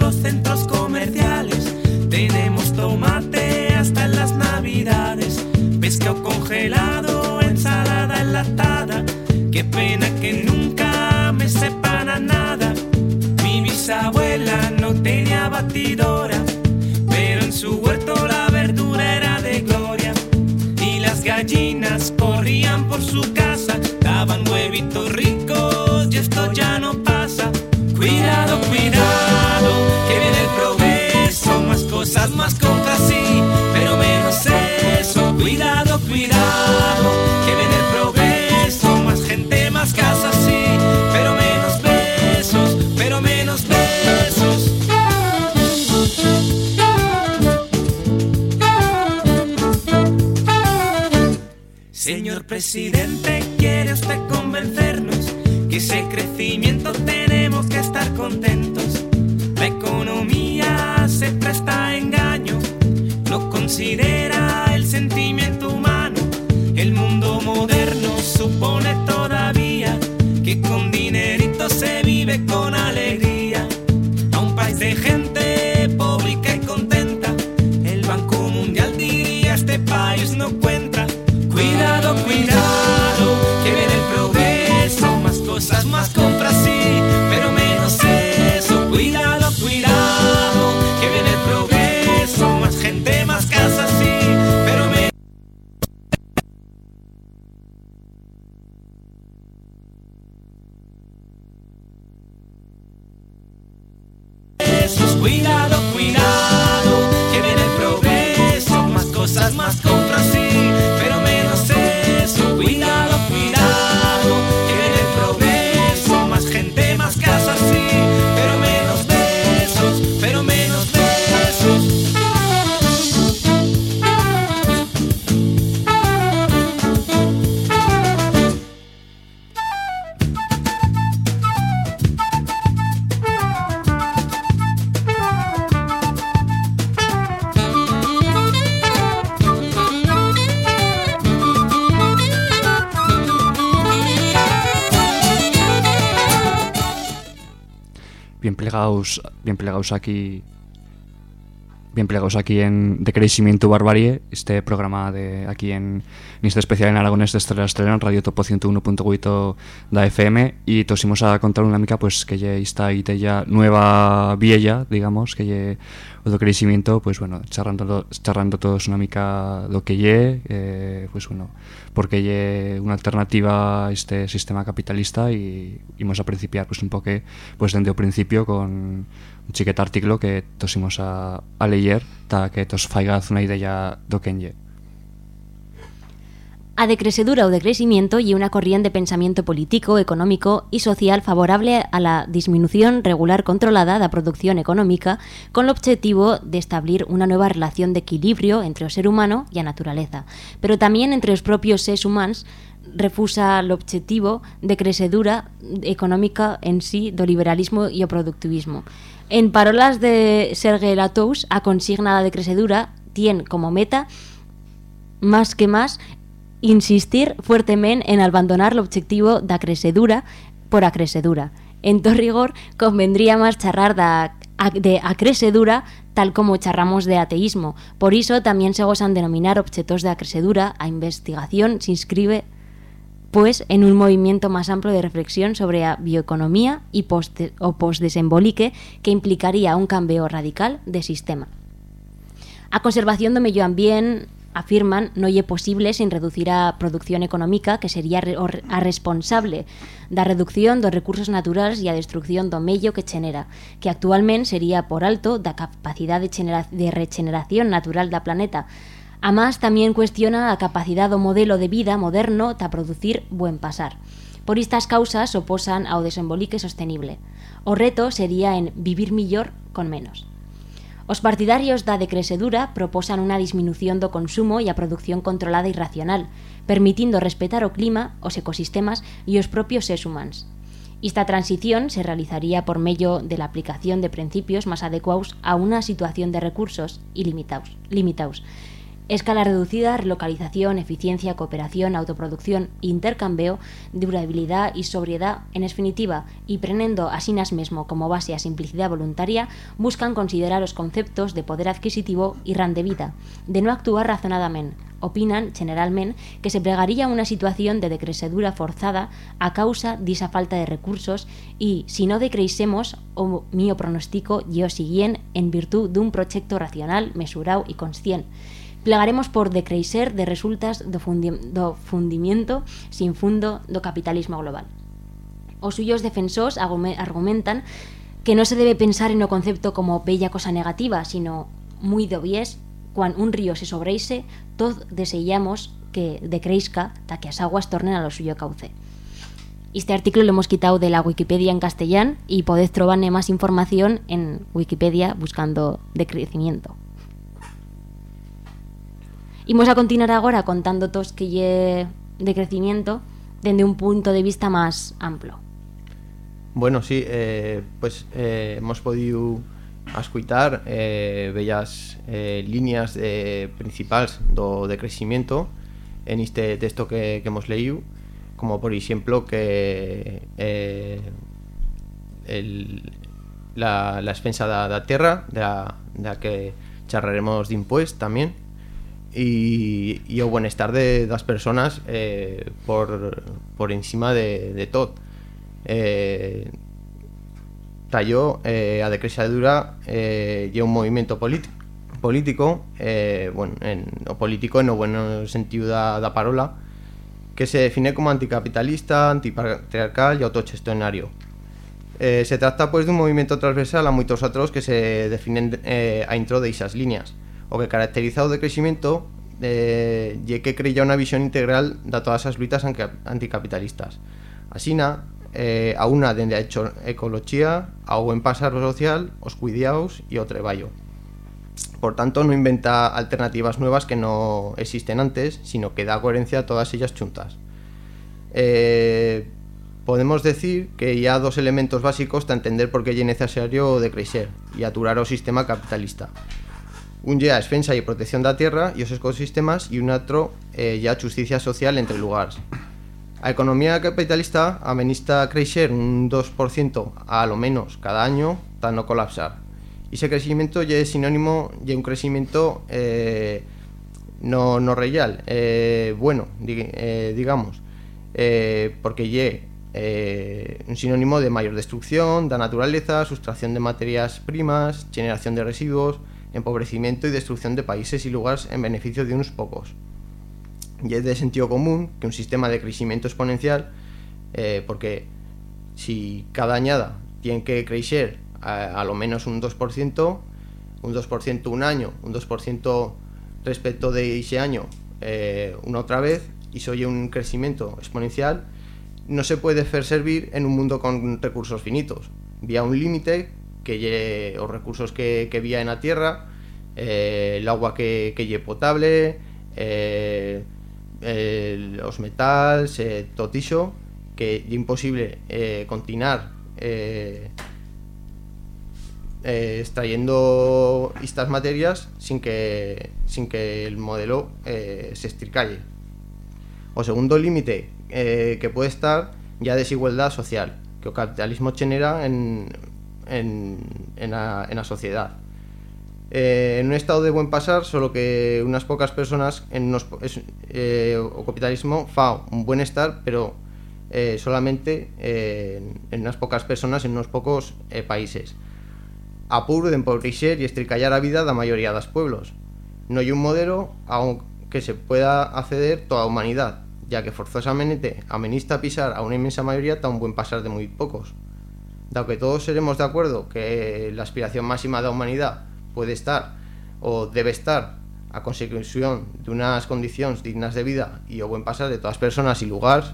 los centros comerciales. Tenemos tomate hasta en las navidades. Pescado congelado, ensalada enlatada. Qué pena que nunca me sepan a nada. Mi bisabuela no tenía batidora. Pero en su huerto la verdura era de gloria. Y las gallinas corrían por su casa. Daban huevitos ricos y esto ya no pasa. Más compras, sí, pero menos eso. Cuidado, cuidado, que viene el progreso, más gente, más casas, sí, pero menos besos, pero menos besos. Señor presidente, ¿quiere usted convencernos que ese crecimiento tenemos que estar contentos? Considera el sentimiento humano. El mundo moderno supone todavía que con dinerito se vive con bien plegados aquí bien plegados aquí en De Crecimiento Barbarie, este programa de aquí en, en este especial en Aragones de Estrella Estrella en Radio Topo 101.8 da FM y tosimos a contar una mica pues que ya está ya nueva vieja, digamos, que ya o de crecimiento, pues bueno, charrando, charrando todos una mica lo que lle, eh, pues bueno, porque lle una alternativa a este sistema capitalista y íbamos a principiar pues un poco pues desde el principio con un chiquet artículo que tosimos a, a leer ta que tos faigaz una idea do que lle. A decresedura o decrecimiento y una corriente de pensamiento político, económico y social favorable a la disminución regular controlada de la producción económica con el objetivo de establecer una nueva relación de equilibrio entre el ser humano y la naturaleza, pero también entre los propios seres humanos refusa el objetivo de crecedura económica en sí do liberalismo y o productivismo. En parolas de Serge Latous, a consigna la decrecedura tiene como meta más que más insistir fuertemente en abandonar el objetivo de acresedura por acresedura. En todo rigor, convendría más charrar de, de acresedura tal como charramos de ateísmo. Por eso también se gozan denominar objetos de acresedura a investigación se inscribe pues en un movimiento más amplio de reflexión sobre la bioeconomía y post o postdesembolique que implicaría un cambio radical de sistema. A conservación do medio ambiente afirman no é posible sin reducir a produción económica que sería a responsable da reducción dos recursos naturais e a destrucción do medio que xenera, que actualmente sería por alto da capacidade de, de regeneración natural da planeta. A más tamén cuestiona a capacidade do modelo de vida moderno ta producir buen pasar. Por estas causas oposan ao desembolique sostenible. O reto sería en vivir millor con menos. Os partidarios da decresedura proposan unha disminución do consumo e a produción controlada e racional, permitindo respetar o clima, os ecosistemas e os propios seres humanos. Esta transición se realizaría por medio de la aplicación de principios máis adecuados a unha situación de recursos ilimitados, limitados, Escala reducida, relocalización, eficiencia, cooperación, autoproducción, intercambio, durabilidad y sobriedad, en definitiva, y prenendo asinas mesmo como base a simplicidad voluntaria, buscan considerar los conceptos de poder adquisitivo y ran de vida, de no actuar razonadamente. Opinan, generalmente, que se plegaría una situación de decresedura forzada a causa de esa falta de recursos y, si no decreisemos, o mío pronóstico yo siguien en virtud de un proyecto racional, mesurado y consciente plegaremos por decreiser de resultas do, fundi do fundimiento sin fundo do capitalismo global. Os suyos defensores argumentan que no se debe pensar en o concepto como bella cosa negativa, sino muy do bies, cuan un río se sobreise, todos deseamos que decreizca ta que as aguas tornen a lo suyo cauce. Este artículo lo hemos quitado de la Wikipedia en castellán y podéis trobarne más información en Wikipedia buscando decrecimiento. Imos a continuar agora contando tos que de crecimiento dende un punto de vista máis amplo. Bueno, sí, eh, pues eh, hemos podido escutar eh, bellas eh, líneas de, principales do decrecimiento en este texto que, hemos leído, como por exemplo que eh, el, la, la expensa da, da terra, da, da que charraremos de impuestos tamén, y, y o bienestar de las personas eh, por, por encima de, de todo. Eh, talló eh, a decresadura eh, y un movimiento político, eh, bueno, en, o político en o bueno sentido da, da parola, que se define como anticapitalista, antipatriarcal y autogestionario. Eh, se trata pues de un movimiento transversal a muchos otros que se definen eh, a intro de esas líneas. O que caracteriza o decrecimiento eh, e que creía unha visión integral de todas as luitas anticapitalistas. Asina, eh, a unha dende a hecho ecoloxía, ao buen pasar social, os cuidados e o treballo. Por tanto, non inventa alternativas nuevas que no existen antes, sino que dá coherencia a todas ellas chuntas. Eh, podemos decir que hai dos elementos básicos para entender por que é necesario decrecer e aturar o sistema capitalista. Un ya defensa y protección de la tierra y los ecosistemas y un otro eh, ya justicia social entre lugares. La economía capitalista amenista crecer un 2% a lo menos cada año para no colapsar. Y ese crecimiento ya es sinónimo de un crecimiento eh, no, no real, eh, bueno, digamos, porque ya un sinónimo de mayor destrucción de naturaleza, sustracción de materias primas, generación de residuos, empobrecimiento y destrucción de países y lugares en beneficio de unos pocos. Y es de sentido común que un sistema de crecimiento exponencial, eh, porque si cada añada tiene que crecer a, lo menos un 2%, un 2% un año, un 2% respecto de ese año eh, una otra vez, y soy un crecimiento exponencial, no se puede hacer servir en un mundo con recursos finitos. Vía un límite que lle, os recursos que, que vía en a tierra, eh, el agua que, que lle potable, eh, el, os eh, tot iso, que é imposible eh, continuar eh, extrayendo estas materias sin que, sin que el modelo se estricalle. O segundo límite que puede estar ya desigualdad social, que o capitalismo genera en en, en, la, en la sociedad. Eh, en un estado de buen pasar, solo que unas pocas personas en unos, es, eh, o capitalismo fa un buen estar, pero eh, solamente eh, en unas pocas personas en unos pocos eh, países. Apuro de empobrecer y estricallar a vida da maioría dos pueblos. No hai un modelo que se pueda acceder toda la humanidad, ya que forzosamente amenista pisar a una inmensa mayoría un buen pasar de muy pocos. Dado que todos seremos de acuerdo que la aspiración máxima de la humanidad puede estar o debe estar a consecución de unas condiciones dignas de vida y o buen pasar de todas las personas y lugares,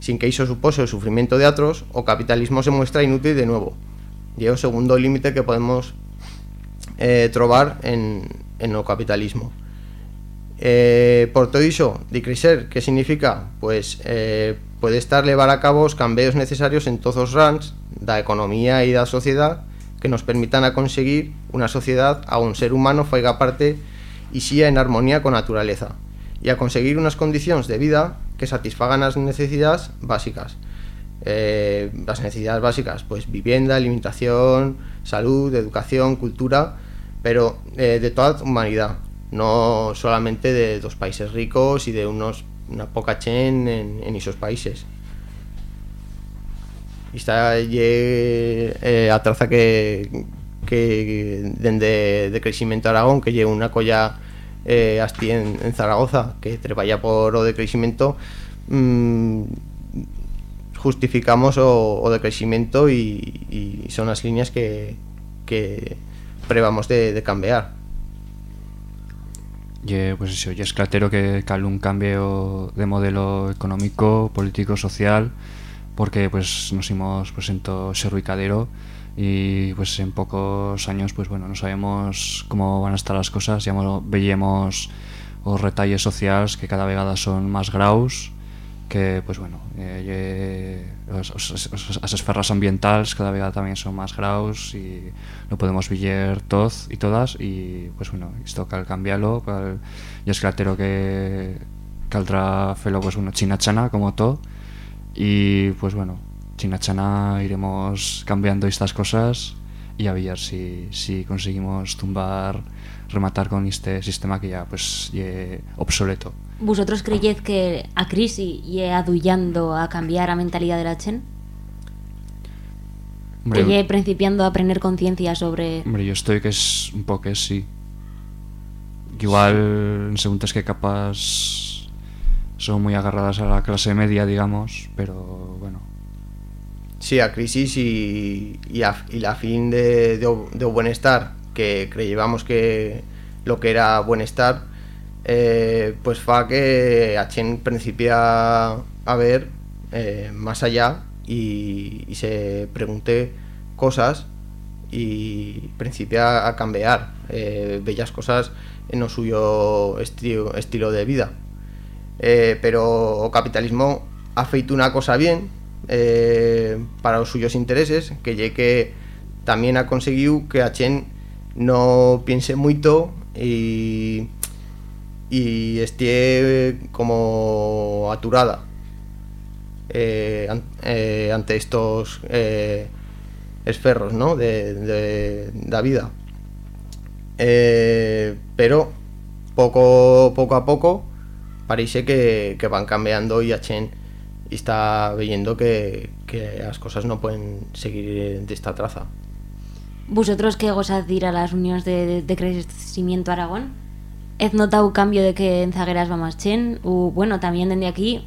sin que eso supose el sufrimiento de otros, o capitalismo se muestra inútil de nuevo. Y es el segundo límite que podemos eh, trobar en, en el capitalismo. Eh, por todo eso, de crecer, ¿qué significa? Pues eh, puede estar llevar a cabo los cambios necesarios en todos los rangs la economía y la sociedad que nos permitan a conseguir una sociedad a un ser humano faiga parte y sea en armonía con naturaleza y a conseguir unas condiciones de vida que satisfagan las necesidades básicas. Eh, las necesidades básicas, pues vivienda, alimentación, salud, educación, cultura, pero eh, de toda humanidad, no solamente de dos países ricos y de unos una poca chen en, en esos países. Está eh, a traza que, que dende de crecimiento Aragón que lleva una colla eh, en, en, Zaragoza que treballa por o de crecimiento mmm, justificamos o, o de crecimiento y, y, son las líneas que, que prevamos de, de cambiar. Y, pues eso, y es claro que cal un cambio de modelo económico, político, social, porque pues nos hemos pues en todo ruicadero y pues en pocos años pues bueno no sabemos cómo van a estar las cosas. Ya veíamos los retalles sociales que cada vegada son más graus que pues bueno eh, esferras ambientales cada vez también son más graus y no podemos ver todos y todas. Y pues bueno esto cal cambiarlo cal, y es claro que caldrá felo pues una china chana como todo y pues bueno, china chana iremos cambiando estas cosas y a ver si, si conseguimos tumbar, rematar con este sistema que ya pues ye obsoleto. ¿Vosotros creyed que a crisis ye adullando a cambiar la mentalidad de la chen? Hombre, que ye principiando a aprender conciencia sobre... Hombre, yo estoy que es un poco que sí. Igual en segundos que capaz son muy agarradas a la clase media, digamos, pero bueno. Sí, a crisis y, y, a, y la fin de, de, de bienestar, que creíamos que lo que era bienestar, eh, pues fa que a Chen principia a ver eh, más allá y, y, se pregunte cosas y principia a cambiar eh, bellas cosas en lo suyo estilo, estilo de vida eh, pero o capitalismo ha feito una cosa bien eh, para os suyos intereses que lle tamén ha conseguido que a Chen no piense e e esté como aturada eh, an, ante estos esferros ¿no? de, de, da vida pero poco poco a poco parece que, que van cambiando y Chen está viendo que, que las cosas no pueden seguir de esta traza. ¿Vosotros qué gozad de ir a las uniones de, de, de crecimiento Aragón? ¿Has notado un cambio de que en Zagueras va más Chen? O bueno, también desde aquí,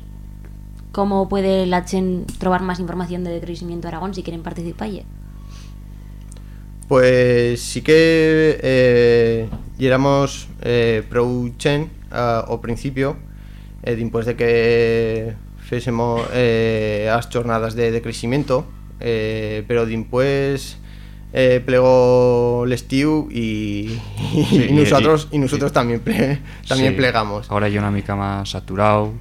¿cómo puede la Chen trobar más información de crecimiento Aragón si quieren participar? Pues sí que eh, éramos eh, pro Chen uh, ao principio, e dimpois de que fésemos eh, as jornadas de, de crecimiento eh, pero dimpois eh, plegó l'estiu y, y, sí, y, nosotros y, y nosotros también ple, también sí. plegamos. Ahora hay una mica más saturado.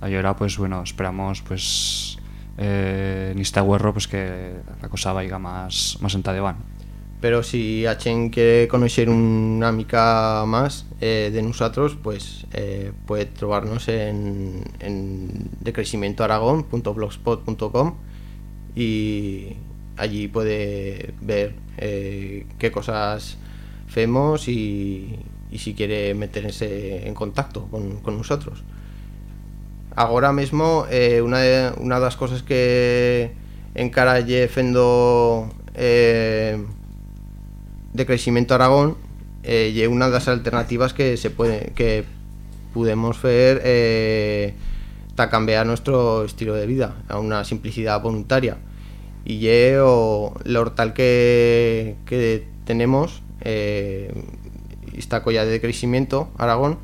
Ahora pues bueno esperamos pues eh, en este pues que la cosa vaya más más en van pero si a Chen quiere conocer una mica más eh, de nosotros, pues eh, puede trobarnos en, en decrecimientoaragón.blogspot.com y allí puede ver eh, qué cosas hacemos y, si quiere meterse en contacto con, nosotros. Ahora mismo, una, de, una de las cosas que encara fendo eh, de crecimiento Aragón eh, y una de las alternativas que se puede que podemos ver eh, cambiar nuestro estilo de vida a una simplicidad voluntaria. Y yo, el hortal que, que tenemos, eh, esta colla de crecimiento, Aragón,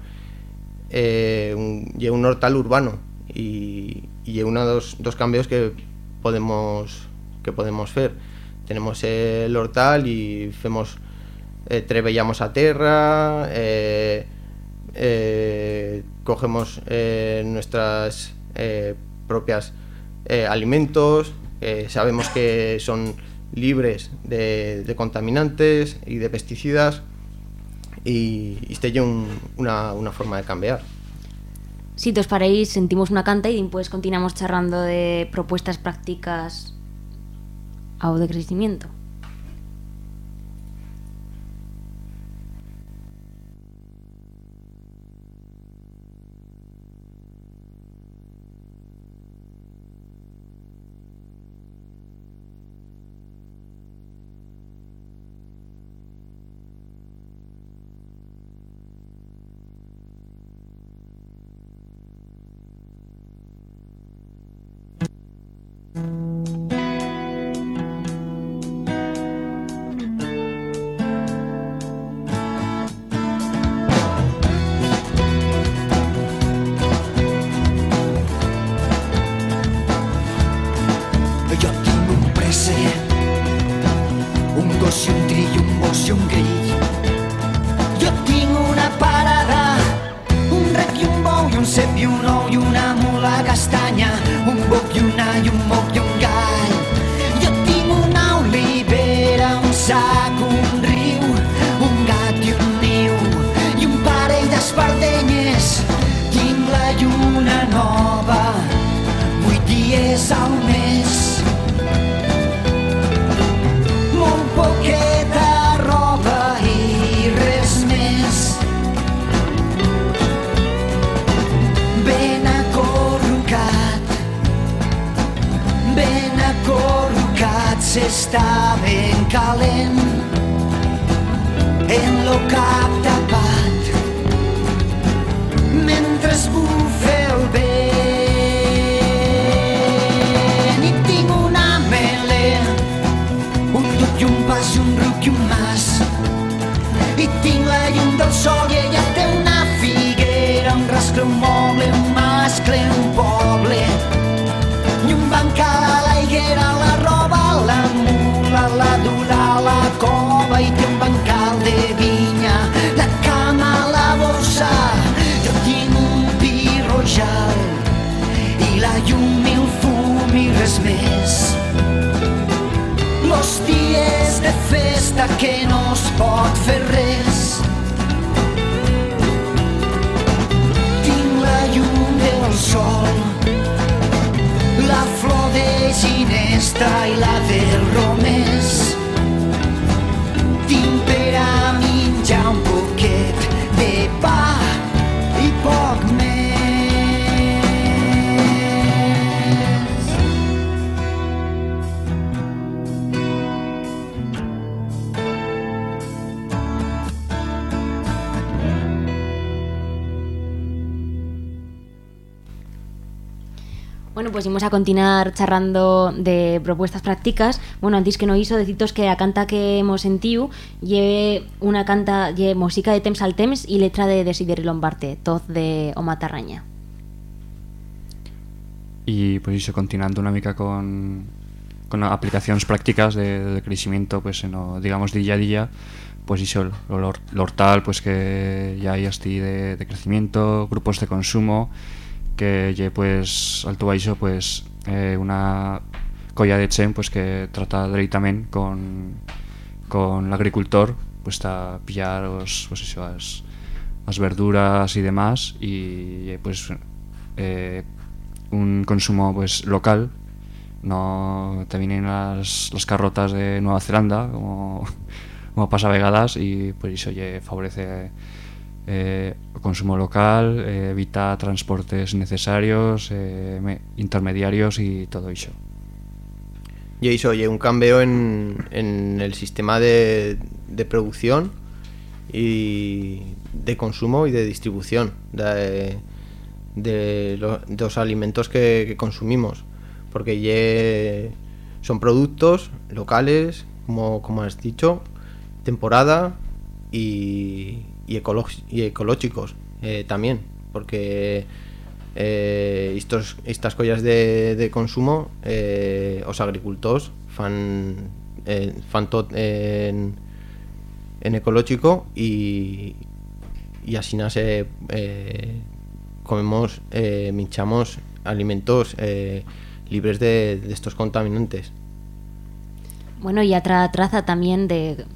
eh, un, hortal urbano y, y uno de los dos cambios que podemos que podemos hacer. Tenemos el hortal y hacemos eh, trebellamos a tierra, eh, eh, cogemos eh, nuestras eh, propias eh, alimentos, sabemos que son libres de, contaminantes y de pesticidas y, y este es un, una, forma de cambiar. Si os paréis, sentimos una canta y después continuamos charlando de propuestas prácticas o un moble, un ginesta i la del pues vamos a continuar charrando de propuestas prácticas. Bueno, antes que no hizo, deciros que la canta que hemos sentido lleve una canta, lleve música de Temps al Temps y letra de Desideri Lombarte, toz de O Matarraña. Y pues eso, continuando una mica con, con aplicaciones prácticas de, de crecimiento, pues en o, digamos día a día, pues eso, hor- el hortal, pues que ya hay así de, de crecimiento, grupos de consumo, que lle pues alto baixo pues eh, una colla de chen pues que trata directamente con con el agricultor pues a pillar os, pues eso, as, as verduras y demás y eh, pues eh, un consumo pues local no te vienen las, las carrotas de Nueva Zelanda como, como pasa vegadas y pues eso lle favorece eh, consumo local, eh, evita transportes necesarios, eh, me- intermediarios y todo eso. Y eso, oye, un cambio en, en el sistema de, de producción y de consumo y de distribución de, de, lo- de los alimentos que, que consumimos. Porque ye- son productos locales, como, como has dicho, temporada y, y, ecológicos eh, también. Porque eh, estos, estas collas de, consumo, eh, os agricultores fan, eh, fan tot en, en ecológico y, y así nace comemos, minchamos alimentos libres de, de estos contaminantes. Bueno, y otra traza también de,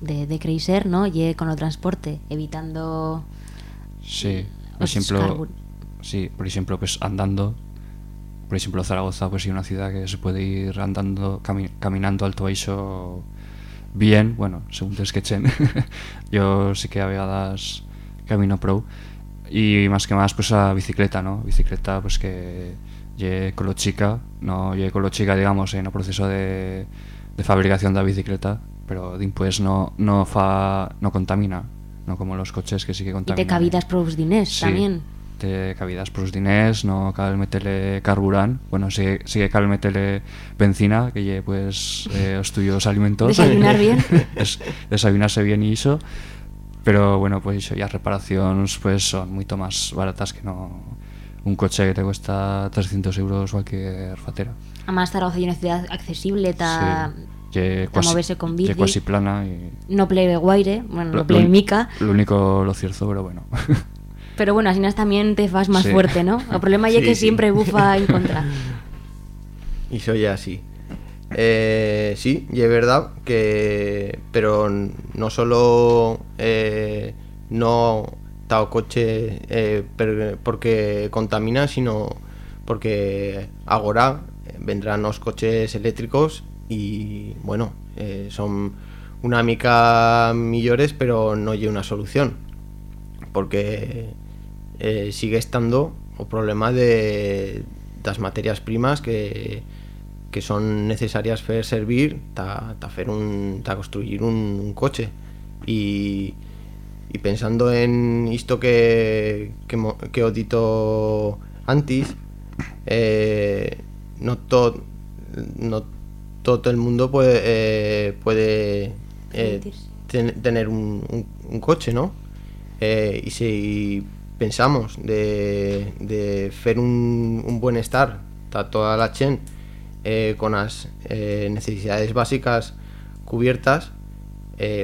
de, de crecer, ¿no? Y con el transporte, evitando... Sí, por los ejemplo, sí, por ejemplo, pues andando, por ejemplo, Zaragoza pues es una ciudad que se puede ir andando, cami- caminando alto eso bien, bueno, según te sketchen. Yo sí que a vegadas camino pro y más que más pues a bicicleta, ¿no? Bicicleta pues que lle chica, no lle chica digamos en el proceso de, de fabricación de la bicicleta, pero pues no no fa no contamina, no como los coches que sí que Y contaminan. te cabidas eh. pros diners Sí, también. Te cabidas pros diners, no cal meterle carburán, bueno, sí, sí que cal meterle benzina, que lle pues eh, os tuyos alimentos. Desayunar bien. es, desayunarse bien y eso. Pero bueno, pues iso, ya reparaciones pues son mucho más baratas que no un coche que te cuesta 300 euros cualquier fatera. Además, Zaragoza es una ciudad accesible, ta, Sí. Ta cuasi- moverse con bici. cuasi plana y no plebe guaire, bueno, lo- no plebe lo- mica, Lo único lo cierto, pero bueno. pero bueno, así también te vas más Sí. fuerte, ¿no? El problema es Sí, que sí. siempre bufa en contra. Y soy así. Eh, sí, y es verdad que. Pero no solo. eh, no está o coche eh, per- porque contamina, sino porque ahora vendrán los coches eléctricos y bueno, eh, son una mica millores, pero no hay una solución. Porque eh, sigue estando o problema de las materias primas que, que son necesarias para servir ta construir un, coche y, pensando en esto que que, que os dito antes eh, no todo todo el mundo puede eh, puede eh, ten- tener un, un- un coche no Eh, y si pensamos de, de hacer un, un buen estar a toda la chen con las necesidades básicas cubiertas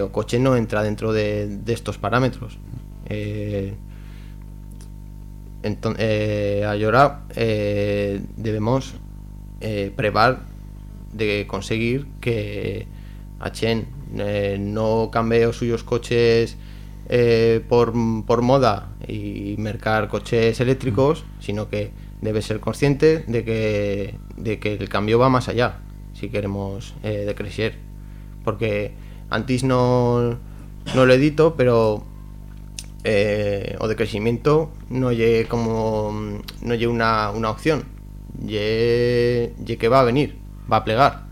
o coche no entra dentro de, de estos parámetros. Entonces ahora eh, debemos prevar de conseguir que a Chen eh, no cambie suyos coches eh, por, por moda y mercar coches eléctricos, sino que debe ser consciente de que, de que el cambio va más allá si queremos eh, decrecer. Porque antes no, no lo edito, pero eh, o de crecimiento no lle como no lle una, una opción lle, lle que va a venir va a plegar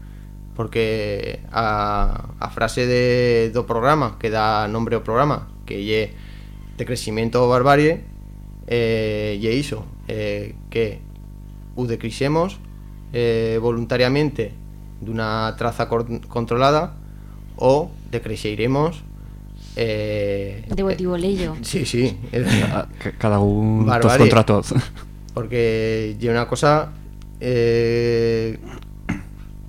porque a, a frase de, do programa que da nombre ao programa que lle de crecimiento o barbarie eh, lle iso eh, que u decrisemos eh, voluntariamente dunha traza controlada o decreixeiremos eh, De motivo leyo. Sí, sí. Cada un toz Barbarie. contra toz. Porque hay una cosa eh,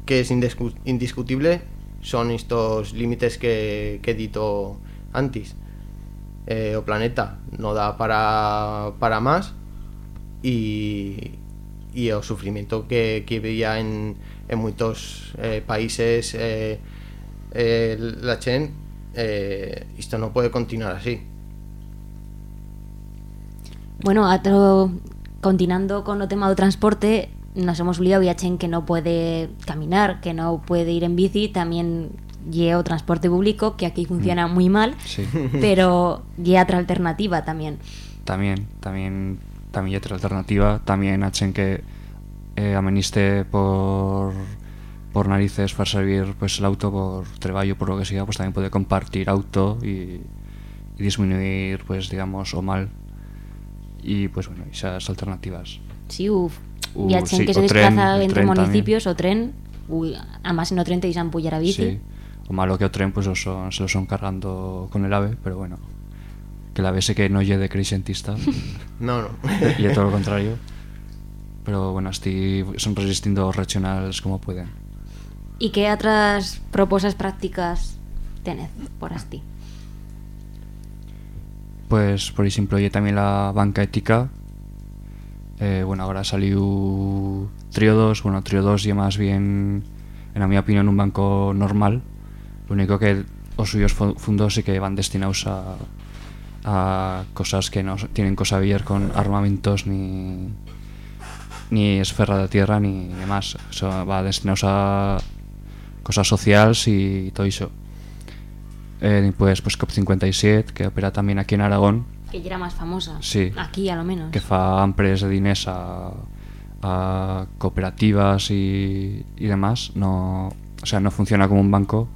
que es indiscu- indiscutible, son estos límites que, que he dito antes. Eh, o planeta no da para, para más y, y el sufrimiento que, que veía en, en muchos eh, países eh, eh, la Chen, esto no puede continuar así. Bueno, continuando con el tema del transporte, nos hemos olvidado ya Chen que no puede caminar, que no puede ir en bici, también lleva transporte público, que aquí funciona muy mal, Sí. pero lleva otra alternativa también. También, también, también otra alternativa. También hacen que eh, ameniste por por narices para servir pues el auto por trabajo por lo que sea pues también puede compartir auto y, y disminuir, pues digamos, o mal y pues bueno, esas alternativas. Sí, uf. Uh, Viatgen sí, que se tren, desplaza el entre tren también. municipios o tren. Uy, además en o tren te dicen pullar a bici. Sí. O malo que o tren pues o son- se lo son cargando con el AVE, pero bueno. Que el AVE sé que no lle de crecentista No, no. y es todo lo contrario. Pero bueno, así son resistiendo os regionals como pueden. ¿Y qué otras propuestas prácticas tenés por así? Pues, por ejemplo, hay también la banca ética. Eh, bueno, ahora salió Trio 2. Bueno, Trio 2 y más bien, en mi opinión, un banco normal. Lo único que los suyos fo- fondos sí que van destinados a, cosas que no tienen cosa ver con armamentos ni ni esfera de tierra ni demás. Eso va destinados a cosas sociales y todo eso. Eh, después, pues COP57, que opera también aquí en Aragón, Que ya era más famosa. Sí. Aquí, a lo menos. que fa ampres de diners a, a cooperativas y, y demás. No, o sea, no funciona como un banco.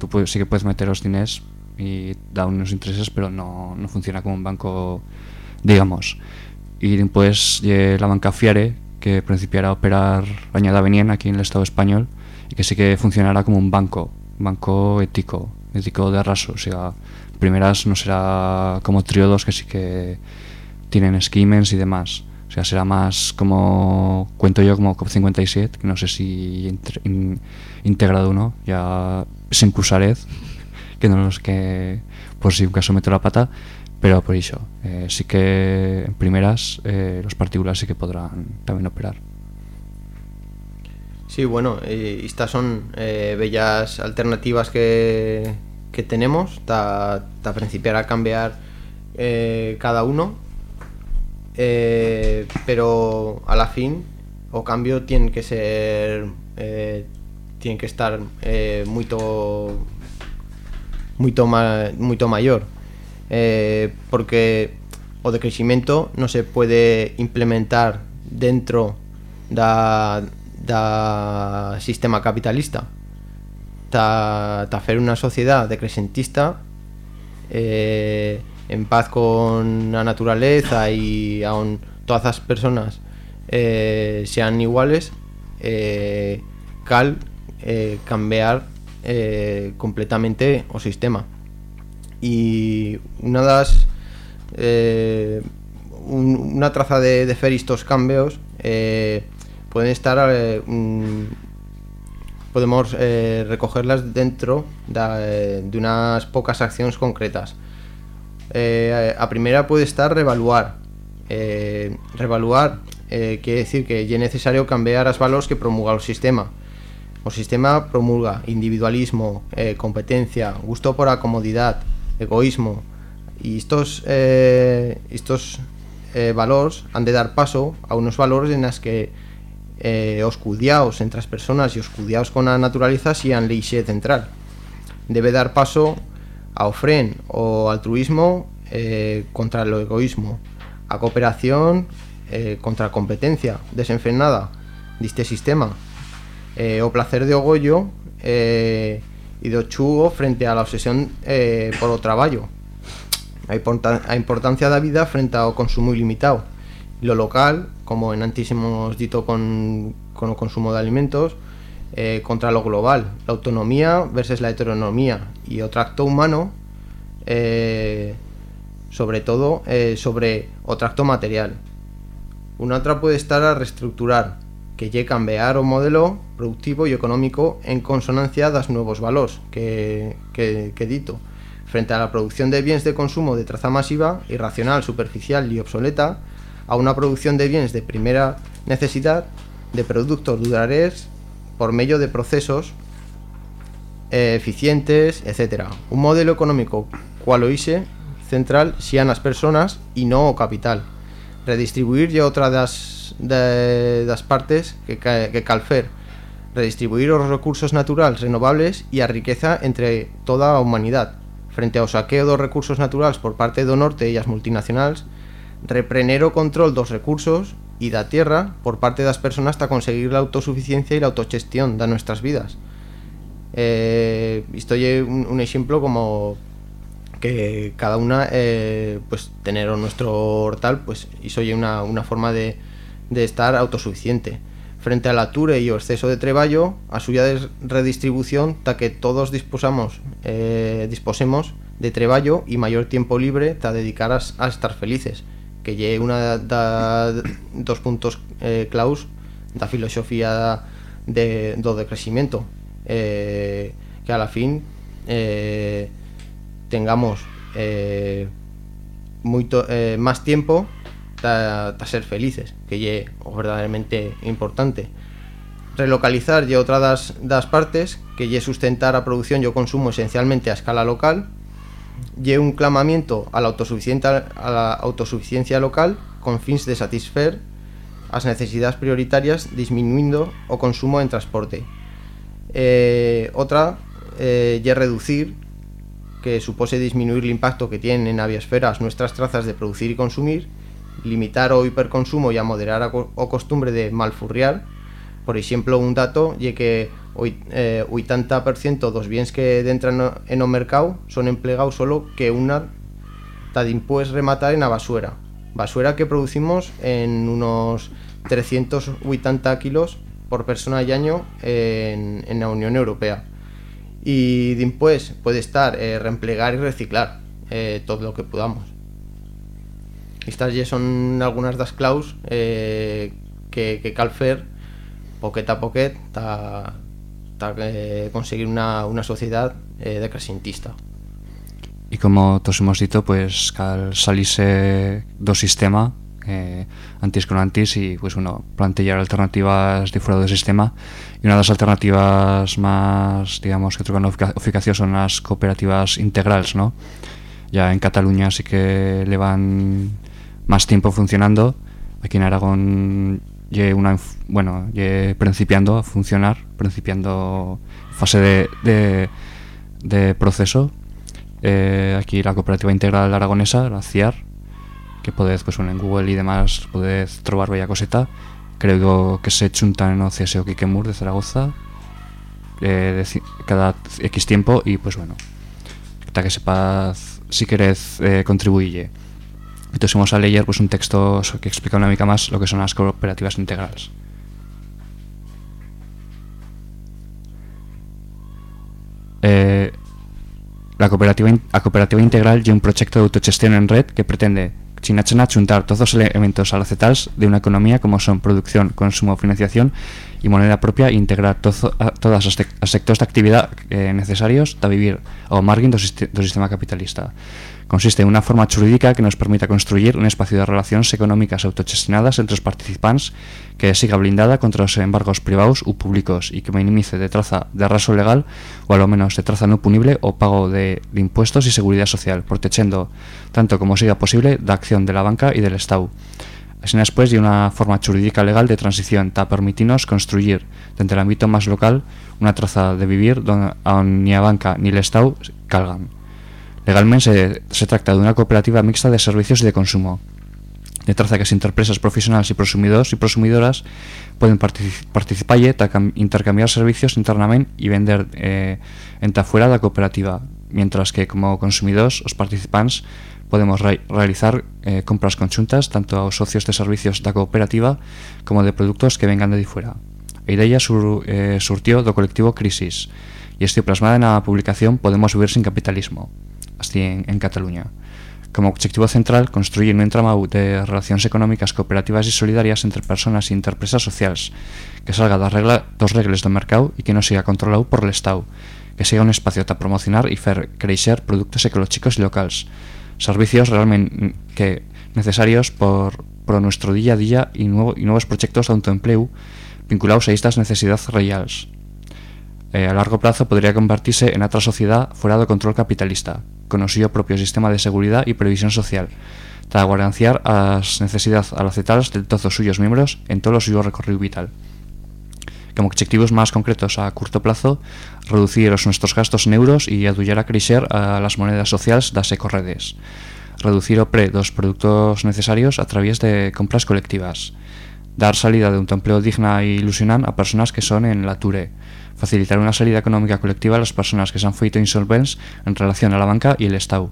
Tú puedes, sí que puedes meter los diners y da unos intereses, pero no, no funciona como un banco, digamos. Y después la banca Fiare, que principiará a operar añada venien aquí en el Estado español y que sí que funcionará como un banco, un banco ético, ético de raso. O sea, primeras no será como Trio 2, que sí que tienen esquimens y demás. O sea, será más como, cuento yo, como COP57, que no sé si integrado o no, ya sin cusared, que no los que, por si un caso meto la pata, pero por eso, eh, sí que en primeras eh, los particulares sí que podrán también operar. Sí, bueno, estas son eh, bellas alternativas que, que tenemos para principiar a cambiar eh, cada uno, eh, pero a la fin o cambio tienen que ser eh, tienen que estar eh, ma, muito mayor. Porque o decrecimiento no se puede implementar dentro da, da sistema capitalista ta, ta una sociedad decrecentista eh, en paz con la naturaleza y aun todas las personas eh, sean iguales eh, cal eh, cambiar completamente o sistema. Y una un- una traza de, de fer estos cambios pueden estar podemos eh, recogerlas dentro da- eh, de unas pocas acciones concretas. Eh, a primera puede estar revaluar. Eh, revaluar eh, quiere decir que es necesario cambiar los valores que promulga el sistema. O sistema promulga individualismo, eh, competencia, gusto por la comodidad, egoísmo. Y estos, estos valores han de dar paso a unos valores en los que eh, entre las personas y os cuidaos con la naturaleza sean leixe central. Debe dar paso a ofren o altruismo eh, contra el egoísmo, a cooperación eh, contra a competencia desenfrenada de este sistema, eh, o placer de ogollo eh, y do chugo frente a la obsesión eh, por o traballo. A, importa- a importancia da vida frente ao consumo ilimitado lo local, como en antes hemos dito con, con o consumo de alimentos eh, contra lo global la autonomía versus la heteronomía y o tracto humano eh, sobre todo eh, sobre o tracto material Una otra puede estar a reestructurar, que lle cambiar o modelo productivo y económico en consonancia das nuevos valores que, que, que dito. Frente a la producción de bienes de consumo de traza masiva, irracional, superficial y obsoleta, a una producción de bienes de primera necesidad, de productos duraderos, por medio de procesos eh, eficientes, etc. Un modelo económico cual oíse central sean las personas y no o capital. Redistribuir ya otra das, de, das partes que, que calfer. Redistribuir los recursos naturales renovables y a riqueza entre toda a humanidad. Frente ao saqueo dos recursos naturales por parte do norte e as multinacionales, reprener o control dos recursos e da tierra. Por parte das personas hasta conseguir la autosuficiencia e la autogestión de nuestras vidas. Eh, isto é un, un exemplo como que cada una eh, pues tener nuestro hortal pues y soy una, una forma de, de estar autosuficiente. Frente a la ture y o exceso de treballo, a de redistribución ta que todos disposamos eh, disposemos de treballo y mayor tiempo libre ta dedicar a, a estar felices, que lle una da, dos puntos eh, claus da filosofía de, do eh, que a la fin eh, tengamos eh, moito, eh, tiempo ta ser felices, que lle o verdadeiramente importante. Relocalizar lle outra das, partes, que lle sustentar a produción e consumo esencialmente a escala local, lle un clamamiento a la autosuficiencia, a local con fins de satisfer as necesidades prioritarias disminuindo o consumo en transporte. Eh, outra eh, reducir que supose disminuir el impacto que tienen en la biosfera as nuestras trazas de producir y consumir, limitar o hiperconsumo e a moderar a o costumbre de malfurriar. Por exemplo, un dato é que o eh, 80% dos bienes que entran en o mercado son empleados solo que unha ta de impues rematar en a basuera. Basuera que producimos en unos 380 kilos por persona y año en, en la Unión Europea. Y después puede estar eh, reemplegar y reciclar eh, todo lo que podamos. Estas ya son algunas das claus eh, que, que cal fer poquet a poquet ta, ta eh, conseguir una, una sociedad eh, decrecentista. Y como todos hemos dicho, pues cal salirse do sistema eh, antes con antes y pues bueno, plantear alternativas de fuera del sistema y una de las alternativas más, digamos, que trocan eficacia son las cooperativas integrales, ¿no? Ya en Cataluña sí que le van más tiempo funcionando, aquí en Aragón lle una, bueno, principiando a funcionar, principiando fase de, de, proceso. Eh, aquí la cooperativa integral aragonesa, la CIAR, que podéis, pues, en Google y demás, podéis trobar bella coseta. Creo que se chuntan en CSO Kikemur de Zaragoza eh, cada X tiempo y pues bueno, para que sepas si queréis eh, contribuye. Entonces vamos a leer pues, un texto que explica una mica más lo que son las cooperativas integrales. Eh, la cooperativa, cooperativa integral y un proyecto de autogestión en red que pretende Chinachana juntar todos los elementos alacetals de una economía como son producción, consumo, financiación y moneda propia e integrar todos los sectores de actividad eh, necesarios para vivir ao margen do, do sistema capitalista. Consiste en una forma jurídica que nos permita construir un espacio de relacións económicas autogestionadas entre os participantes que siga blindada contra os embargos privados ou públicos e que minimice de traza de arraso legal ou ao menos de traza no punible o pago de, impuestos e seguridade social, protechendo tanto como siga posible da acción de la banca e del Estado. Así después de una forma jurídica legal de transición para permitirnos construir dentro del ámbito más local una traza de vivir donde ni a banca ni el Estado calgan. Legalmente se, se tracta d'una cooperativa mixta de servicios i de consumo, de traza que les empreses professionals i prosumidors i prosumidores poden particip participar i intercanviar servicios internament i vender eh, enta fuera da cooperativa, mientras que como consumidors os participants podemos re realizar eh, compras conjuntas tanto aos socios de servicios da cooperativa como de productos que vengan de fuera. A idea sur, surtió colectivo Crisis e este plasmada na publicación Podemos vivir sin capitalismo en, en Cataluña. Como objetivo central, construir un entramado de relacións económicas cooperativas e solidarias entre personas e interpresas sociales que salga das regla, dos regles do mercado e que non siga controlado por el Estado, que siga un espacio para promocionar e fer creixer produtos ecológicos e locales, servicios realmente que necesarios por, nuestro día a día e, nuevo, e novos proxectos de autoempleo vinculados a estas necesidades reales. Eh, a largo plazo podría convertirse en otra sociedad fuera do control capitalista, con o seu propio sistema de seguridad e previsión social, para guardanciar as necesidades alacetadas de todos os suyos miembros en todo suyo recorrido vital. Como objetivos máis concretos a curto plazo, reducir os nuestros gastos en euros e adullar a crecer a las monedas sociales das ecorredes. Reducir o pre dos produtos necesarios a través de compras colectivas. Dar salida de un empleo digna e ilusionante a personas que son en la TURE, facilitar una salida económica colectiva a las personas que se han feito insolvents en relación a la banca y el Estado,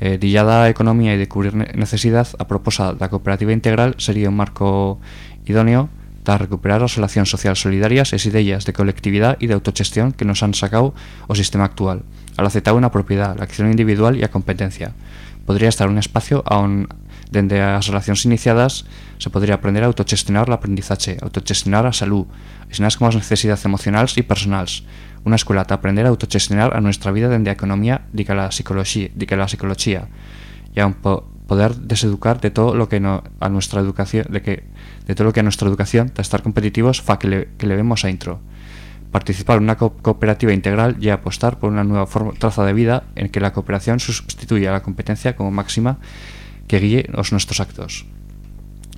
Eh, dillada economía e de cubrir necesidad, a proposta da cooperativa integral sería un marco idóneo para recuperar as relacións social solidarias e as ideas de colectividade e de autogestión que nos han sacado o sistema actual, al aceptar unha propiedade, a acción individual e a competencia. Podría estar un espacio on dende as relacións iniciadas se podría aprender a autogestionar o aprendizaje, autogestionar a salud, as como as necesidades emocionais e personals, Una escuela para aprender a autogestionar a nuestra vida desde la economía de que la psicología, de que la psicología y a poder deseducar de todo lo que no, a nuestra educación, de que de todo lo que a nuestra educación de estar competitivos fa que le, que le vemos a intro. Participar en una cooperativa integral y apostar por una nueva traza de vida en que la cooperación sustituya a la competencia como máxima que guíe los nuestros actos.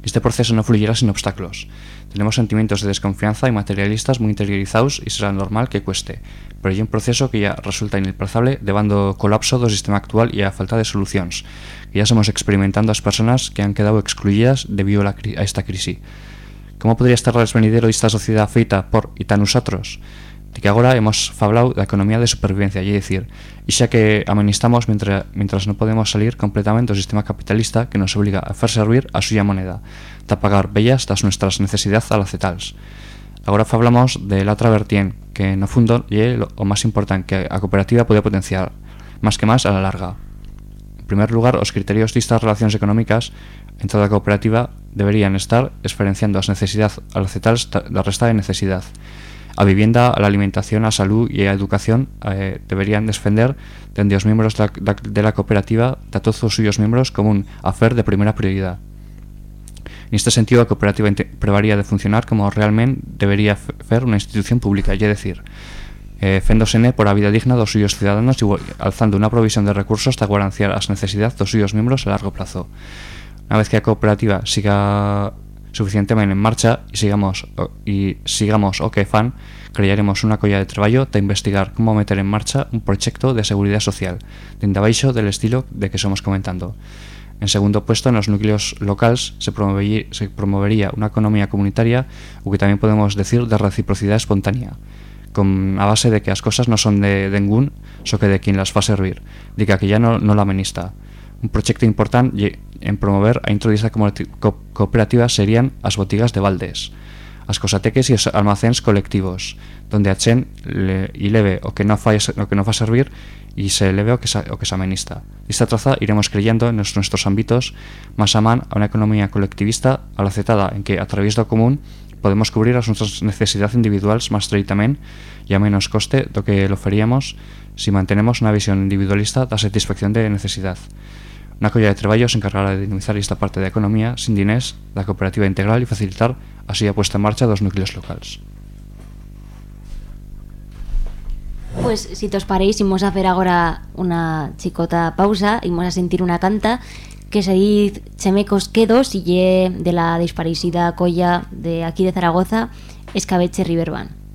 Este proceso no fluyera sin obstáculos. Tenemos sentimientos de desconfianza y materialistas muy interiorizados y será normal que cueste, pero hay un proceso que ya resulta inalcanzable devando colapso del sistema actual y a falta de soluciones, que ya estamos experimentando las personas que han quedado excluidas debido a, a esta crisis. ¿Cómo podría estar el venidero de esta sociedad feita por y tan nosotros? De que agora hemos fablado da economía de supervivencia, e dicir, e xa que amenistamos mientras, mientras non podemos salir completamente do sistema capitalista que nos obliga a fer servir a súa moneda, ta pagar bellas das nuestras necesidades alacetals. Agora fablamos de la vertien, que no fundo é o máis importante que a cooperativa pode potenciar, máis que máis a la larga. En primer lugar, os criterios destas relacións económicas en toda a cooperativa deberían estar experienciando as necesidades alacetals da resta de necesidade a vivienda, a la alimentación, a salud e a educación eh, deberían defender dende os membros da, da, de la cooperativa de todos os suyos membros como un afer de primeira prioridade. Neste sentido, a cooperativa probaría de funcionar como realmente debería fer unha institución pública, é decir, eh, fendosene por a vida digna dos suyos ciudadanos e alzando unha provisión de recursos para garantir as necesidades dos suyos membros a largo plazo. Unha vez que a cooperativa siga suficientemente en marcha y sigamos y sigamos o que fan, crearemos una colla de trabajo para investigar cómo meter en marcha un proyecto de seguridad social, dende abaixo del estilo de que somos comentando. En segundo puesto, en los núcleos locales se se promovería una economía comunitaria, o que también podemos decir de reciprocidad espontánea, con a base de que las cosas no son de, de ningún, que de quien las fa servir, de que aquí ya no, la amenista. Un proyecto importante en promover a introducir como cooperativas serían as botigas de baldes, as cosateques e os almacéns colectivos, donde a chen le, leve o que non fa, o que non fa servir e se leve o que, sa, o que se amenista. Esta traza iremos creyendo en nuestros, ámbitos máis a man a unha economía colectivista alacetada en que a través do común podemos cubrir as nosas necesidades individuales máis estreitamente e a menos coste do que lo faríamos si mantenemos unha visión individualista da satisfacción de necesidade. Una colla de trabajo se de dinamizar esta parte de economía sin dinés la cooperativa integral y facilitar así a puesta en marcha dos núcleos locales. Pues si os paréis, vamos a hacer ahora una chicota pausa y vamos a sentir una canta que se dice Chemecos Quedos y de la disparecida colla de aquí de Zaragoza, Escabeche Riverban.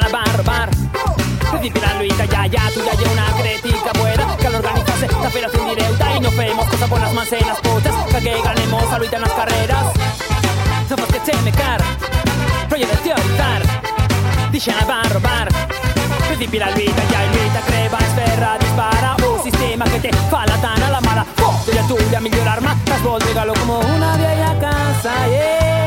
La bar, bar. Principi la lluita ja, ja, tu ja hi ha una crítica buena que l'organització la fent directa i no femos cosas buenas más en las potes que que ganemos a lluita en las carreras. Somos que teme car, de teoritzar, deixa la bar, bar. Principi la lluita ja, lluita, creva, esferra, dispara, un sistema que te fa la tana, la mala, oh, tuya, tuya, millorar-me, que es vol como una vieja casa, yeah,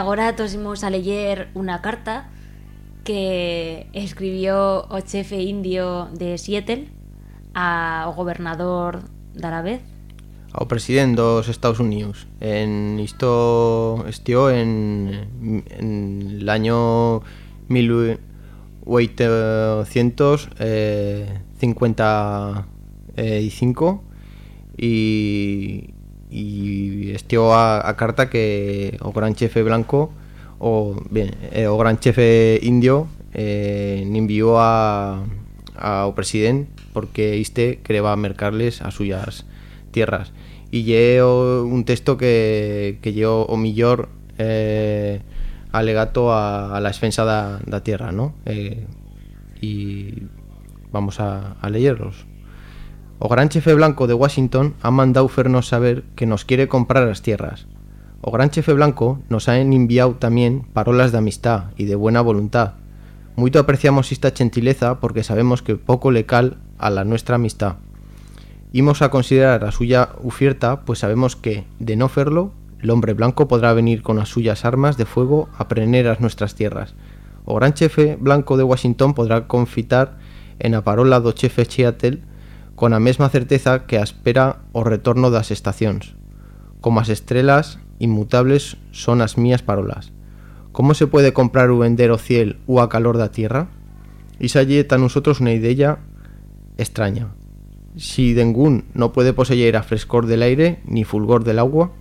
Y ahora tosimos a leer una carta que escribió o chefe indio de Seattle ao gobernador de Alavez ao presidente dos Estados Unidos. En isto estió en, en el año 1855 y, y estió a, a carta que o gran chefe blanco o bien eh, o gran chefe indio eh, envió a ao presidente porque este quería mercarles a suyas tierras y lle un texto que, que lle o millor eh, alegato a, la defensa da, da tierra ¿no? Eh, y vamos a leerlos O gran chefe blanco de Washington ha mandado fernos saber que nos quiere comprar las tierras. O gran chefe blanco nos ha enviado también parolas de amistad y de buena voluntad. Muito apreciamos esta gentileza porque sabemos que poco le cal a la nuestra amistad. Imos a considerar a suya oferta, pues sabemos que, de no hacerlo, el hombre blanco podrá venir con las suyas armas de fuego a prener as nuestras tierras. O gran chefe blanco de Washington podrá confitar en a parola do chefe Seattle con a mesma certeza que espera o retorno das estacións. Como as estrelas inmutables son as mías parolas. Como se puede comprar o vender o ciel ou a calor da tierra? Isa lle a nosotros una idea extraña. Si dengún no puede poseer a frescor del aire ni fulgor del agua,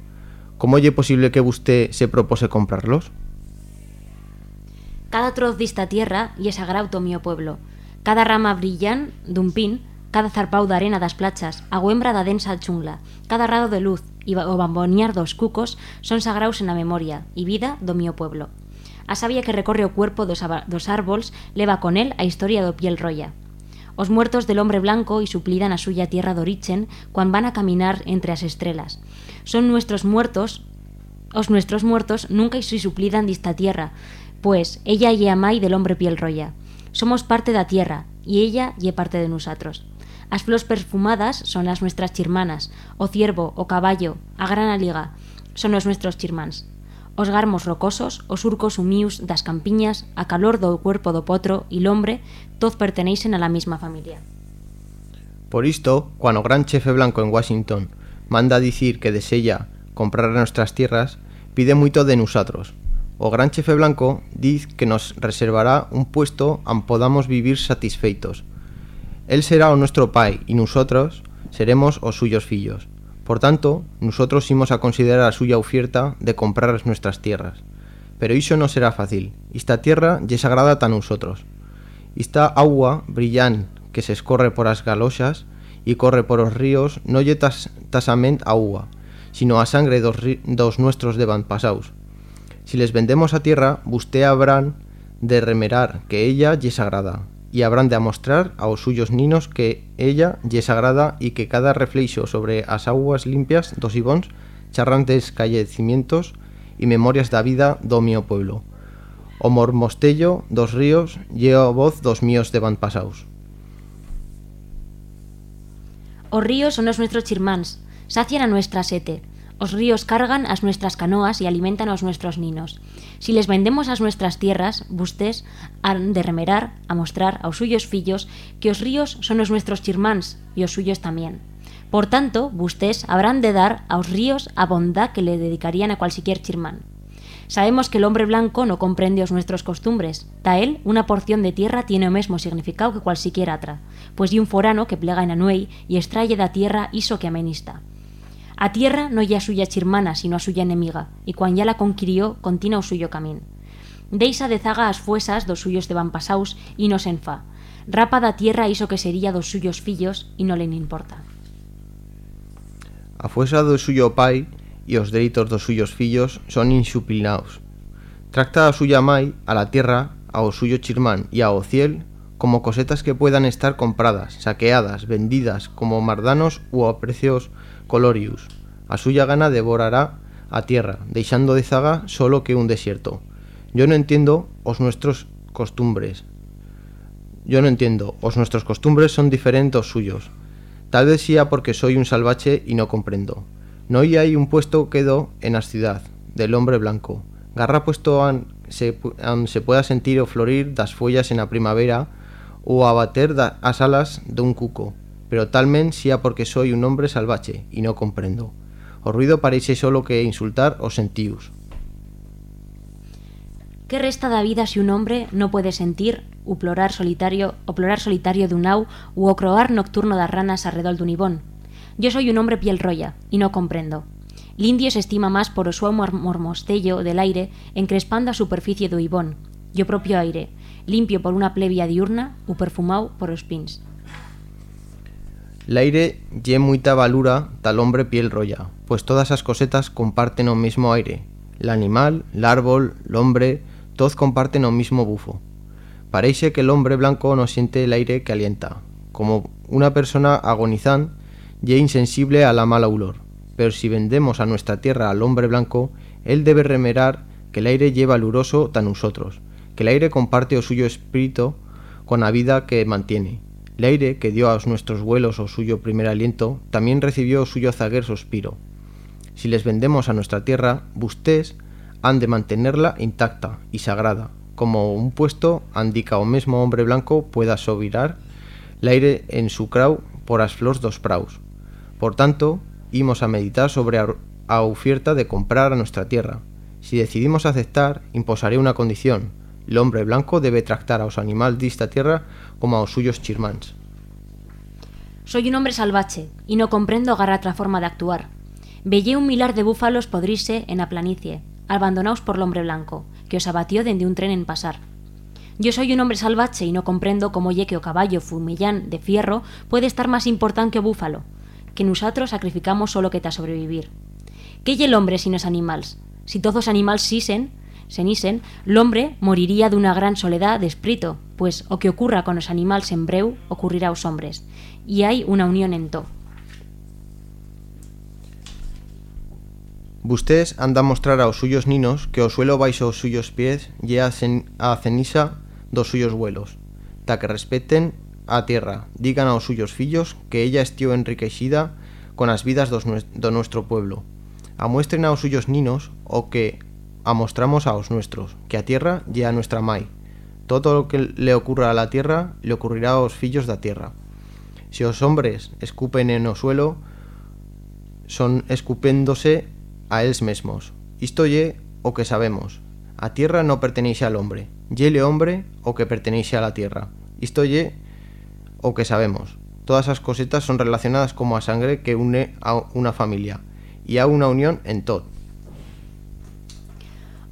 ¿cómo lle posible que usted se propose comprarlos? Cada troz d'esta tierra y es agrauto mío pueblo. Cada rama brillan dun pin, cada zarpau d'arena das plachas, a da densa chungla, cada rado de luz y ba- o bambonear dos cucos son sagraus en a memoria y vida do mío pueblo. A sabia que recorre o cuerpo dos, dos árbols leva con él a historia do piel roya. Os muertos del hombre blanco y suplidan a suya tierra de origen cuando van a caminar entre as estrelas. Son nuestros muertos os nuestros muertos nunca se suplidan dista tierra, pues ella ye amai del hombre piel roya. Somos parte da tierra, y ella ye parte de nosotros. As flores perfumadas son las nuestras chirmanas, o ciervo, o caballo, a gran aliga, son os nuestros chirmáns. Os garmos rocosos, os surcos humíus das campiñas, a calor do cuerpo do potro y hombre, todos pertenecen a la misma familia. Por isto, cuando gran chefe blanco en Washington manda a dicir que desella comprar nuestras tierras, pide mucho de nosotros. O gran chefe blanco dice que nos reservará un puesto en podamos vivir satisfeitos. Él será o nuestro pai y nosotros seremos os suyos fillos. Por tanto, nosotros ímos a considerar a suya oferta de comprar nuestras tierras. Pero iso no será fácil. Esta tierra ya es sagrada a nosotros. Esta agua brillante que se escorre por as galoxas e corre por os ríos non lle tas, tasament a uva, sino a sangre dos, dos nuestros pasaus. Si les vendemos a tierra, busté habrán de remerar que ella lle sagrada. Y habrán de amostrar aos suyos ninos que ella lle sagrada y que cada refleixo sobre as aguas limpias dos ibóns charrantes callecimientos y memorias da vida do mío pueblo. O mormostello dos ríos lle a voz dos míos devanpasaos. Os ríos son os nuestros chirmáns, sacian a nuestra sete. Os ríos cargan as nuestras canoas y alimentan aos nuestros ninos. Si les vendemos as nuestras tierras, bustés han de remerar, a mostrar aos suyos fillos que os ríos son os nuestros chirmáns e os suyos también. Por tanto, bustés habrán de dar aos ríos a bondad que le dedicarían a cualquier chirmán. Sabemos que el hombre blanco no comprende os nuestros costumbres. Ta él, una porción de tierra tiene o mesmo significado que cualquier otra, pues di un forano que plega en anuei y extrae da tierra iso que amenista. A tierra no ya suya chirmana, sino a suya enemiga, y cuando ya la conquirió, continua o suyo camín. Deisa de zaga as fuesas dos suyos de van pasaus y no se enfa. Rapa da tierra iso que sería dos suyos fillos y no le importa. A fuesa do suyo pai e os delitos dos suyos fillos son insuplinaos. Tracta a suya mai, a la tierra, ao suyo chirmán e ao ciel como cosetas que puedan estar compradas, saqueadas, vendidas como mardanos u a precios colorius. A suya gana devorará a tierra, deixando de zaga solo que un desierto. Yo no entiendo os nuestros costumbres. Yo no entiendo, os nuestros costumbres son diferentes aos suyos. Tal vez sea porque soy un salvache y no comprendo. No hay un puesto quedo en la ciudad, del hombre blanco. Garra puesto an se, pueda sentir o florir das follas en la primavera o abater da, as alas dun cuco pero talmen sea porque soy un hombre salvache y no comprendo. O ruido parece solo que insultar os sentius. ¿Qué resta da vida si un hombre no puede sentir u plorar solitario o plorar solitario de un au u o croar nocturno das ranas alrededor de un ibón? Yo soy un hombre piel roya y no comprendo. L'indio se estima más por o suau mormostello del aire encrespando a superficie do ibón, yo propio aire, limpio por una plebia diurna u perfumau por os pins. L'aire lle muita valura tal hombre piel roya, pues todas as cosetas comparten o mismo aire. L'animal, l'árbol, l'hombre, todos comparten o mismo bufo. Parece que el hombre blanco no siente el aire que alienta. Como una persona agonizan, ye insensible a la mala olor. Pero si vendemos a nuestra tierra al hombre blanco, él debe remerar que el aire lleva valuroso tan nosotros, que el aire comparte o suyo espíritu con la vida que mantiene, el aire que dio a nuestros vuelos o suyo primer aliento también recibió suyo zaguer suspiro. Si les vendemos a nuestra tierra, bustés han de mantenerla intacta y sagrada, como un puesto andica o mismo hombre blanco pueda sobirar el aire en su crau por as flores dos praus. Por tanto, ímos a meditar sobre a oferta de comprar a nuestra tierra. Si decidimos aceptar, imposaré una condición, el hombre blanco debe tractar aos animales esta tierra como aos suyos chirmáns. Soy un hombre salvache y no comprendo agarrar otra forma de actuar. Vellé un milar de búfalos podrirse en la planicie, abandonaos por el hombre blanco, que os abatió dende un tren en pasar. Yo soy un hombre salvache y no comprendo cómo ye que o caballo fumillán de fierro puede estar más importante que o búfalo, que nosotros sacrificamos solo que ta sobrevivir. ¿Qué ye el hombre sin los animales? Si todos animales sisen, senisen, l'hombre moriría de una gran soledad de espíritu, pues o que ocurra con los animales en breu ocurrirá a los hombres, y hay una unión en to. Bustés han de mostrar aos suyos ninos que o suelo baixo os suyos pies lle a, cen a cenisa dos suyos vuelos, ta que respeten a tierra, digan aos suyos fillos que ella estió enriquecida con as vidas dos, do nuestro pueblo. Amuestren aos suyos ninos o que amostramos aos nuestros, que a tierra lle a nuestra mai. Todo lo que le ocurra a la tierra le ocurrirá aos fillos da tierra. Si os hombres escupen en o suelo, son escupéndose a els mesmos. Isto lle o que sabemos. A tierra no pertenece al hombre. Yele hombre o que pertenece a la tierra. Isto lle o que sabemos. Todas as cosetas son relacionadas como a sangre que une a una familia. Y a una unión en todo.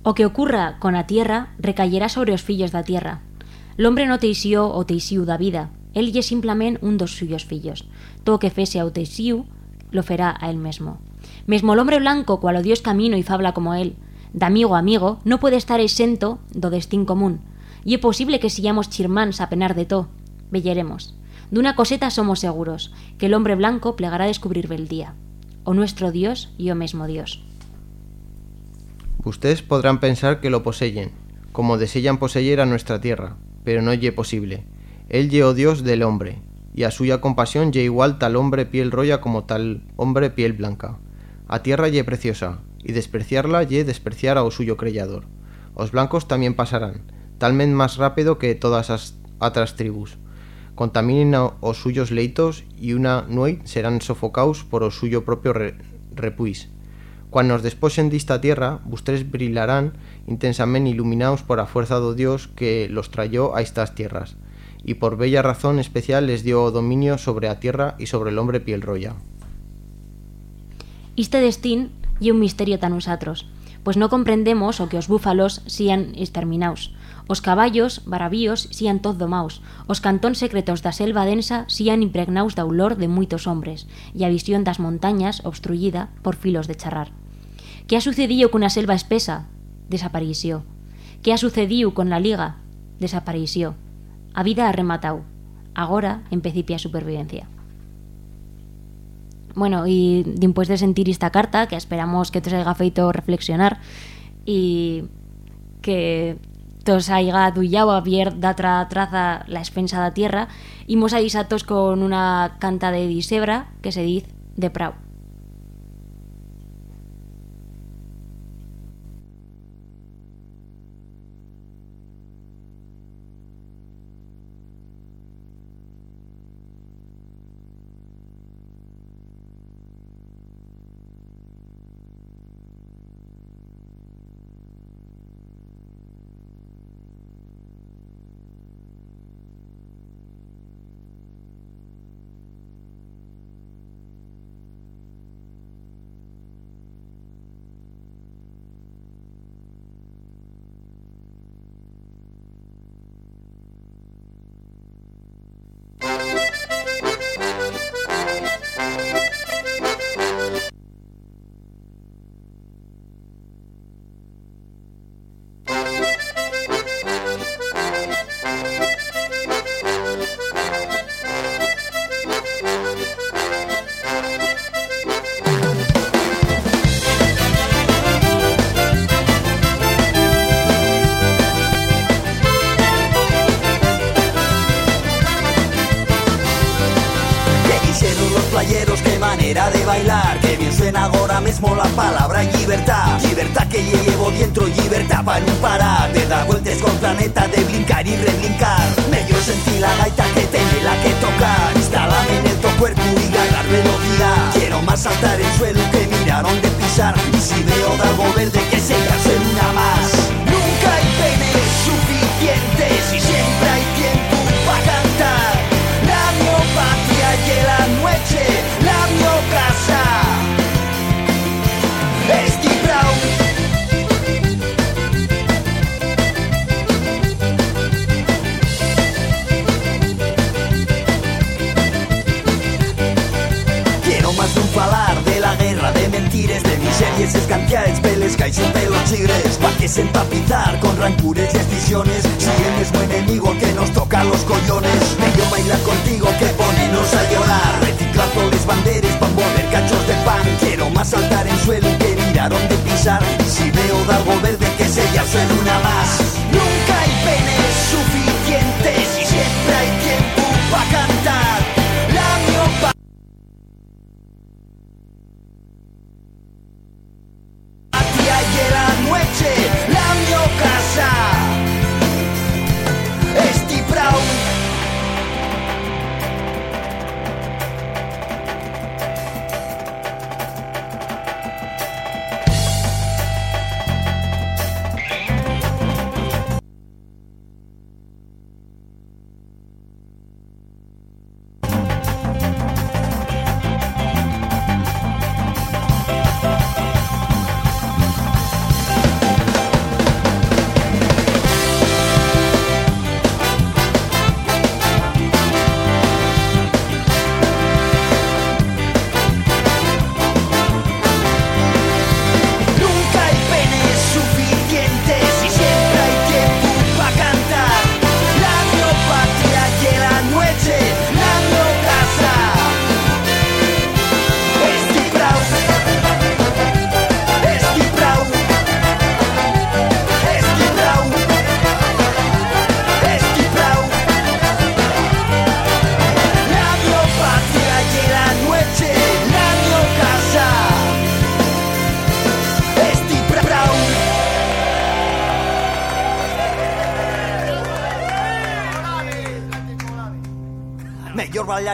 O que ocurra con a tierra recayerá sobre os fillos da tierra. L'hombre no teixió o teixiu da vida, el lle simplemente un dos suyos fillos. Todo que fese ao teixiu lo ferá a él mesmo. Mesmo el hombre blanco, cual o Dios camino y fabla como él, de amigo a amigo, no puede estar exento do destín común, Y es posible que sillamos chirmans a penar de to. Velleremos. De una coseta somos seguros, que el hombre blanco plegará a descubrir el día. O nuestro Dios y o mismo Dios. Ustedes podrán pensar que lo poseyen, como desean poseer a nuestra tierra, pero no ye posible. Él ye o Dios del hombre, y a suya compasión ye igual tal hombre piel roya como tal hombre piel blanca. A tierra ye preciosa, y despreciarla ye despreciar a o suyo creador. Os blancos también pasarán, talmente más rápido que todas as otras tribus. Contaminen a os suyos leitos y una nuit serán sofocados por o suyo propio re repuís. Cuando nos desposen dista tierra, ustedes brillarán intensamente iluminados por la fuerza de Dios que los trayó a estas tierras, y por bella razón especial les dio dominio sobre la tierra y sobre el hombre piel roya. Este destín y un misterio tan usatros, pues no comprendemos o que os búfalos sean exterminados, os caballos, baravíos, sean todos domaos, os cantón secretos da selva densa sean impregnados da olor de muitos hombres, y a visión das montañas obstruida por filos de charrar. ¿Qué ha sucedido con una selva espesa? Desapareció. ¿Qué ha sucedido con la liga? Desapareció. A vida ha rematado. Agora empecipia a supervivencia. Bueno, y después de sentir esta carta, que esperamos que te haya feito reflexionar y que tos haya duyado a datra traza la expensa da tierra, imos a disatos con una canta de disebra que se dice de prau.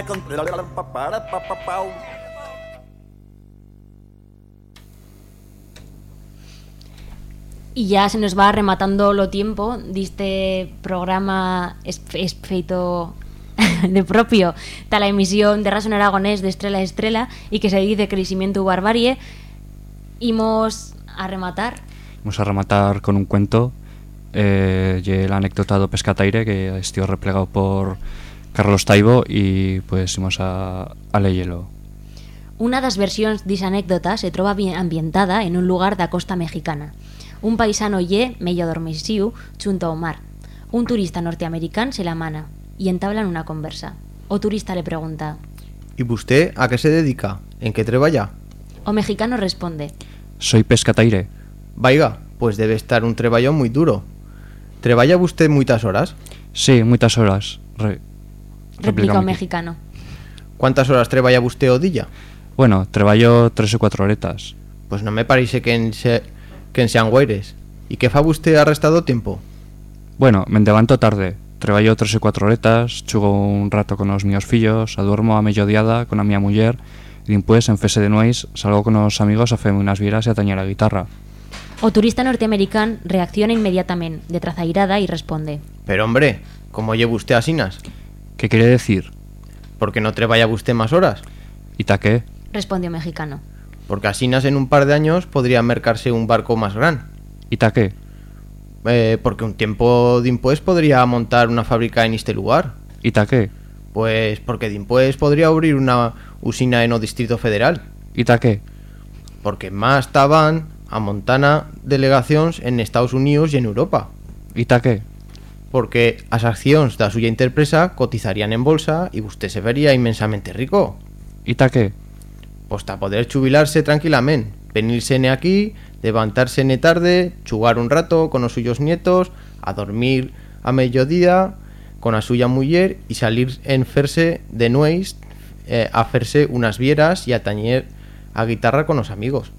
Con... Y ya se nos va rematando lo tiempo de este programa es, feito de propio tal la emisión de Rason Aragonés de Estrella a Estrella y que se dice Crecimiento u Barbarie. Imos a rematar Vamos a rematar con un cuento eh, y la anécdota do pescataire que estuvo replegado por Carlos Taibo y pues vamos a, a leyelo. Una das versións disa anécdota se trova bien ambientada en un lugar da costa mexicana. Un paisano lle, mello adormeciu, xunto ao mar. Un turista norteamericán se la mana y entablan una conversa. O turista le pregunta. ¿Y usted a qué se dedica? ¿En qué treballa? O mexicano responde. Soy pescataire. Vaiga, pues debe estar un treballón muy duro. ¿Treballa usted muchas horas? Sí, muchas horas. Re- Replica o Replícame. mexicano. ¿Cuántas horas treballa usted o día? Bueno, traballo tres o cuatro horetas. Pues no me parece que en, se, que en sean güeires. ¿Y qué fa usted ha restado tiempo? Bueno, me levanto tarde. Traballo tres o cuatro horetas, chugo un rato con os míos fillos, aduermo a mellodiada con a mía muller y después, en fese de nueis, salgo con os amigos a feme unas vieras y a tañer a guitarra. O turista norteamericano reacciona inmediatamente, de trazairada, y responde. Pero hombre, ¿cómo lleva usted asinas? ¿Qué quiere decir? ¿Por qué no treballa usted más horas? ¿Y ta qué? Responde o mexicano. Porque asinas en un par de años podría mercarse un barco más gran. ¿Y ta qué? Eh, porque un tiempo después podría montar una fábrica en este lugar. ¿Y ta qué? Pues porque después podría abrir una usina en o Distrito Federal. ¿Y ta qué? Porque más estaban a Montana delegaciones en Estados Unidos y en Europa. ¿Y ta qué? Porque as accións da suya interpresa cotizarían en bolsa y usted se vería inmensamente rico. ¿Y ta qué? Pues para poder chubilarse tranquilamente, venirse ne aquí, levantarse ne tarde, chugar un rato con los suyos nietos, a dormir a mediodía con a suya muller y salir en ferse de nueis eh, a hacerse unas vieras y a tañer a guitarra con los amigos.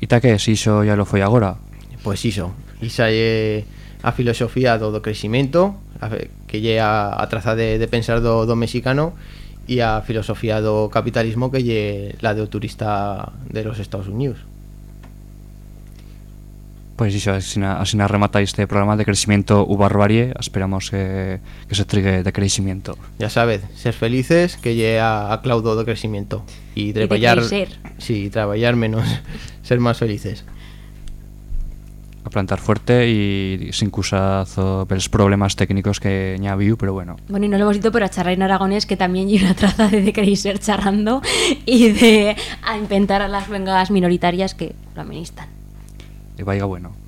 ¿Y ta qué? Si iso ya lo foi agora. Pues iso, isa é a filosofía do, do crecimiento a, que lle a, a traza de, de pensar do, do mexicano e a filosofía do capitalismo que lle la do turista de los Estados Unidos. Pues iso, así, na- así na remata este programa de crecimiento u barbarie. Esperamos que, que se trigue de crecimiento. Ya sabed, ser felices que lle a, a claudo do crecimiento e traballar sí, traballar menos, ser más felices. A plantar fuerte y sin cusazo los problemas técnicos que ya viu, pero bueno. Bueno, y no lo hemos dicho, pero a charrar en aragonés que también hay una traza de, de crecer charrando y de a inventar a las vengas minoritarias que lo administran. Y vaya bueno.